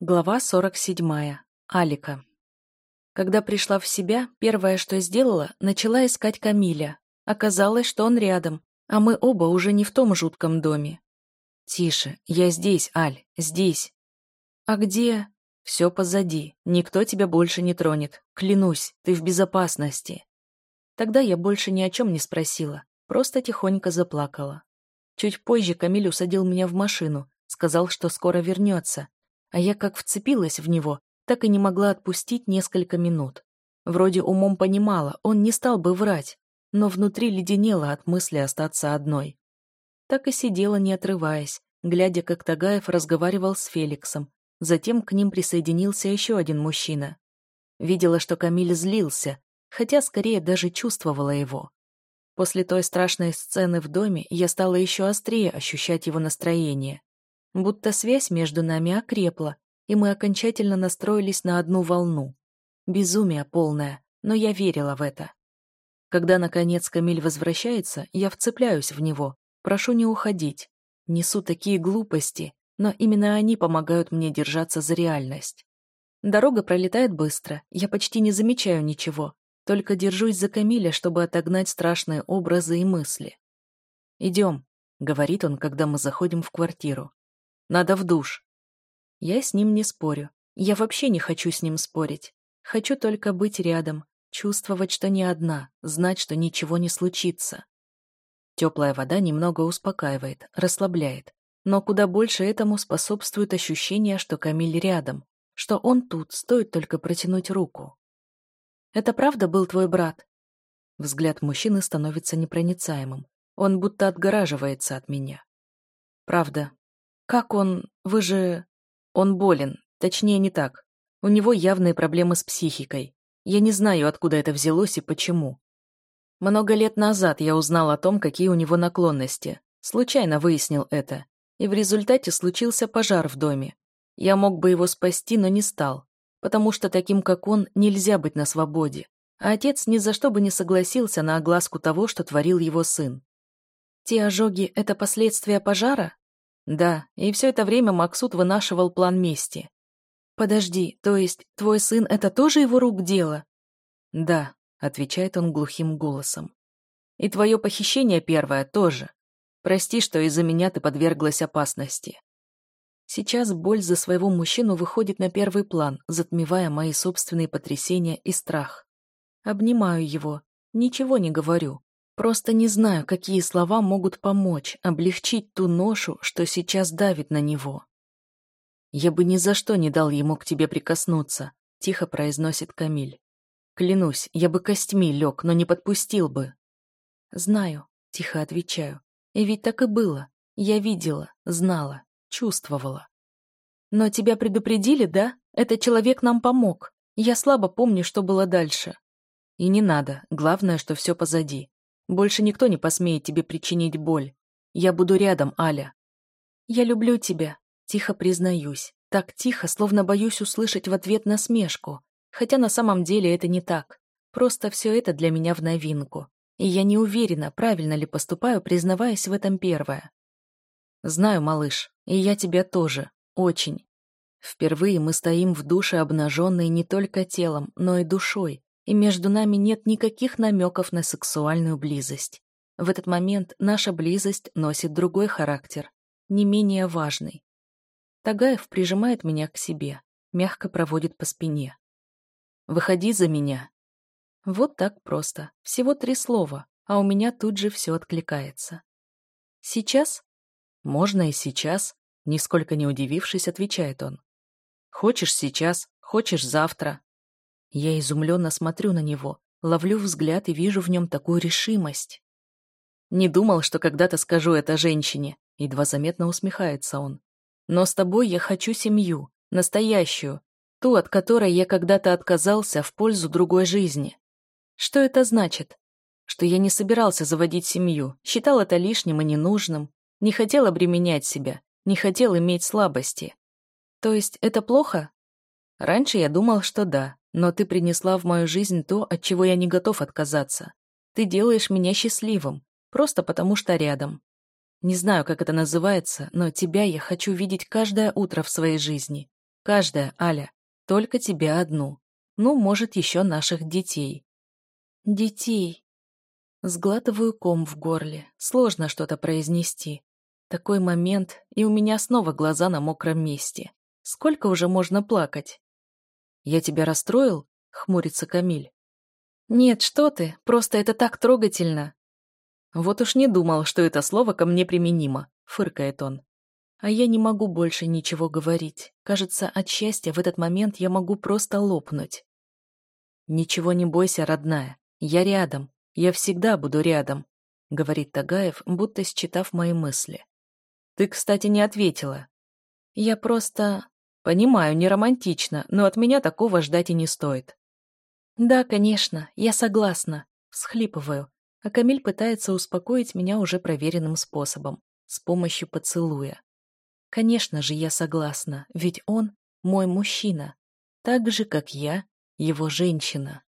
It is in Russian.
Глава 47. Алика. Когда пришла в себя, первое, что сделала, начала искать Камиля. Оказалось, что он рядом, а мы оба уже не в том жутком доме. «Тише, я здесь, Аль, здесь». «А где?» «Все позади, никто тебя больше не тронет. Клянусь, ты в безопасности». Тогда я больше ни о чем не спросила, просто тихонько заплакала. Чуть позже Камиль усадил меня в машину, сказал, что скоро вернется, а я как вцепилась в него, так и не могла отпустить несколько минут. Вроде умом понимала, он не стал бы врать, но внутри леденело от мысли остаться одной. Так и сидела, не отрываясь, глядя, как Тагаев разговаривал с Феликсом. Затем к ним присоединился еще один мужчина. Видела, что Камиль злился, хотя скорее даже чувствовала его. После той страшной сцены в доме я стала еще острее ощущать его настроение. Будто связь между нами окрепла, и мы окончательно настроились на одну волну. Безумие полное, но я верила в это. Когда, наконец, Камиль возвращается, я вцепляюсь в него, прошу не уходить. Несу такие глупости, но именно они помогают мне держаться за реальность. Дорога пролетает быстро, я почти не замечаю ничего, только держусь за Камиля, чтобы отогнать страшные образы и мысли. «Идем», — говорит он, когда мы заходим в квартиру. Надо в душ. Я с ним не спорю. Я вообще не хочу с ним спорить. Хочу только быть рядом, чувствовать, что не одна, знать, что ничего не случится. Теплая вода немного успокаивает, расслабляет. Но куда больше этому способствует ощущение, что Камиль рядом, что он тут, стоит только протянуть руку. «Это правда был твой брат?» Взгляд мужчины становится непроницаемым. Он будто отгораживается от меня. «Правда, «Как он? Вы же...» «Он болен. Точнее, не так. У него явные проблемы с психикой. Я не знаю, откуда это взялось и почему. Много лет назад я узнал о том, какие у него наклонности. Случайно выяснил это. И в результате случился пожар в доме. Я мог бы его спасти, но не стал. Потому что таким, как он, нельзя быть на свободе. А отец ни за что бы не согласился на огласку того, что творил его сын. Те ожоги — это последствия пожара? Да, и все это время Максут вынашивал план мести. «Подожди, то есть твой сын — это тоже его рук дело?» «Да», — отвечает он глухим голосом. «И твое похищение первое тоже. Прости, что из-за меня ты подверглась опасности». Сейчас боль за своего мужчину выходит на первый план, затмевая мои собственные потрясения и страх. Обнимаю его, ничего не говорю, Просто не знаю, какие слова могут помочь, облегчить ту ношу, что сейчас давит на него. «Я бы ни за что не дал ему к тебе прикоснуться», — тихо произносит Камиль. «Клянусь, я бы костьми лег, но не подпустил бы». «Знаю», — тихо отвечаю. «И ведь так и было. Я видела, знала, чувствовала». «Но тебя предупредили, да? Этот человек нам помог. Я слабо помню, что было дальше». «И не надо. Главное, что все позади. Больше никто не посмеет тебе причинить боль. Я буду рядом, Аля. Я люблю тебя, тихо признаюсь. Так тихо, словно боюсь услышать в ответ насмешку. Хотя на самом деле это не так. Просто все это для меня в новинку. И я не уверена, правильно ли поступаю, признаваясь в этом первое. Знаю, малыш, и я тебя тоже. Очень. Впервые мы стоим в душе обнаженные не только телом, но и душой, и между нами нет никаких намеков на сексуальную близость. В этот момент наша близость носит другой характер, не менее важный. Тагаев прижимает меня к себе, мягко проводит по спине. «Выходи за меня». Вот так просто. Всего три слова, а у меня тут же все откликается. «Сейчас?» «Можно и сейчас», нисколько не удивившись, отвечает он. «Хочешь сейчас, хочешь завтра, я изумленно смотрю на него, ловлю взгляд и вижу в нем такую решимость. Не думал, что когда-то скажу это женщине, едва заметно усмехается он. Но с тобой я хочу семью, настоящую, ту, от которой я когда-то отказался в пользу другой жизни. Что это значит? Что я не собирался заводить семью, считал это лишним и ненужным, не хотел обременять себя, не хотел иметь слабости. То есть это плохо? Раньше я думал, что да, но ты принесла в мою жизнь то, от чего я не готов отказаться. Ты делаешь меня счастливым, просто потому что рядом. Не знаю, как это называется, но тебя я хочу видеть каждое утро в своей жизни. Каждая, Аля. Только тебя одну. Ну, может, еще наших детей. Детей. Сглатываю ком в горле. Сложно что-то произнести. Такой момент, и у меня снова глаза на мокром месте. Сколько уже можно плакать? «Я тебя расстроил?» — хмурится Камиль. «Нет, что ты, просто это так трогательно». «Вот уж не думал, что это слово ко мне применимо», — фыркает он. А я не могу больше ничего говорить. Кажется, от счастья в этот момент я могу просто лопнуть. «Ничего не бойся, родная. Я рядом. Я всегда буду рядом», — говорит Тагаев, будто считав мои мысли. «Ты, кстати, не ответила». «Я просто...» «Понимаю, не романтично, но от меня такого ждать и не стоит». «Да, конечно, я согласна», — всхлипываю, а Камиль пытается успокоить меня уже проверенным способом, с помощью поцелуя. Конечно же, я согласна, ведь он мой мужчина, так же, как я, его женщина.